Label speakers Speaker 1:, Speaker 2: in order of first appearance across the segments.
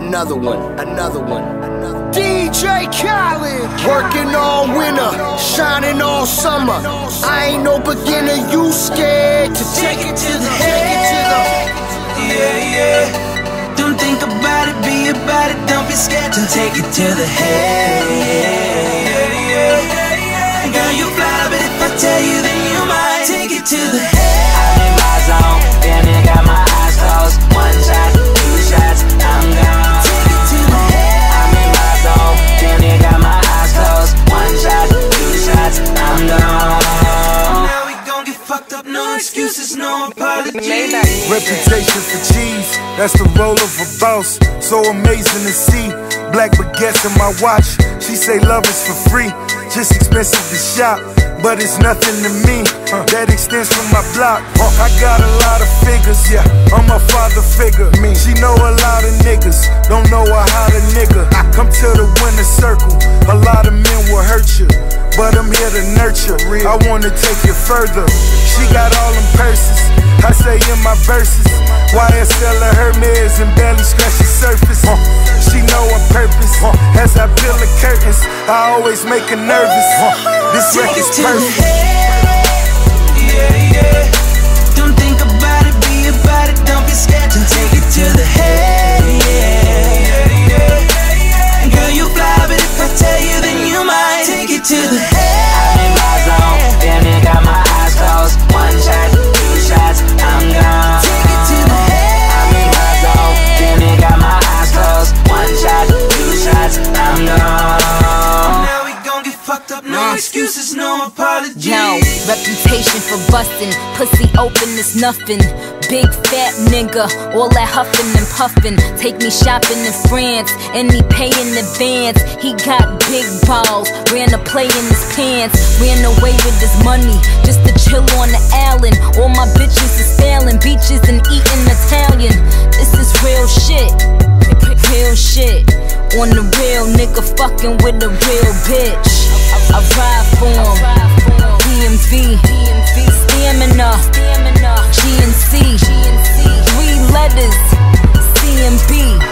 Speaker 1: another one, another one, another one. DJ Khaled, working all winter, shining all summer. I ain't no beginner, you scared to take it to the head.
Speaker 2: Yeah, yeah. Don't think about it, be about it, don't be scared to take it to the head. Yeah, yeah. Girl, you fly, but if I tell you, then you might take it to the head. Excuses, no apologies.
Speaker 3: Reputation for cheese, that's the role of a boss. So amazing to see. Black baguettes in my watch. She say love is for free, just expensive to shop. But it's nothing to me. That extends from my block. I got a lot of figures, yeah. I'm a father figure. Me. She know a lot of niggas, don't know her how to nigga. I Come to the winner circle. I wanna take it further. She got all them purses. I say in my verses, YSL or Hermes and barely scratch the surface. She know her purpose. As I peel the curtains, I always make her nervous. This
Speaker 2: Take
Speaker 3: record's perfect.
Speaker 2: Yeah, yeah. Don't think about it, be about it, don't be scared to take it to the head. Yeah, yeah. Girl, you fly, but if I tell you, then you might take it to the head. No excuses, no apologies.
Speaker 4: Yo, reputation for bustin', pussy open is nothing. Big fat nigga, all that huffin' and puffin'. Take me shopping in France, and he pay in advance. He got big balls, ran a play in his pants. Ran away with his money, just to chill on the island. All my bitches is failing, beaches and eating Italian. This is real shit, real shit. On the real nigga fucking with a real bitch. I ride for him. DMV, stamina, GNC, three letters, CMB,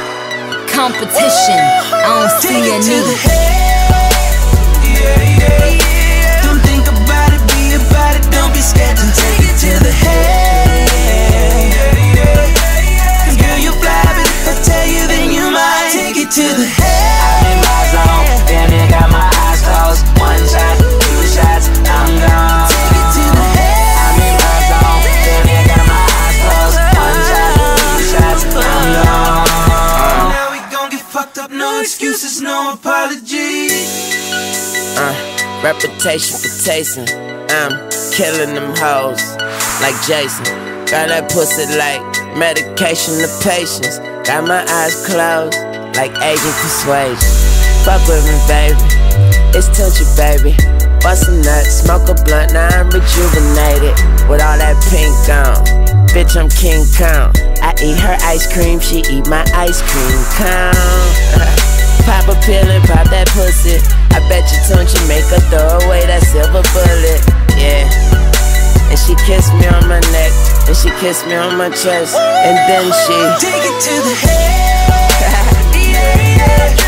Speaker 4: competition. I don't see
Speaker 2: Take it to the Yeah, yeah. Don't think about it, be about it. Don't be scared
Speaker 5: Uh, reputation for tasting. I'm killing them hoes like Jason. Got that pussy like medication to patience. Got my eyes closed like agent persuasion. Fuck with me, baby. It's touchy, baby. Bust a smoke a blunt, now I'm rejuvenated with all that pink on. Bitch, I'm King Kong. I eat her ice cream, she eat my ice cream cone. Pop a pill and pop that pussy. I bet you don't make her throw away that silver bullet. Yeah. And she kissed me on my neck, and she kissed me on my chest, and then she
Speaker 2: Take it to the head. yeah, yeah.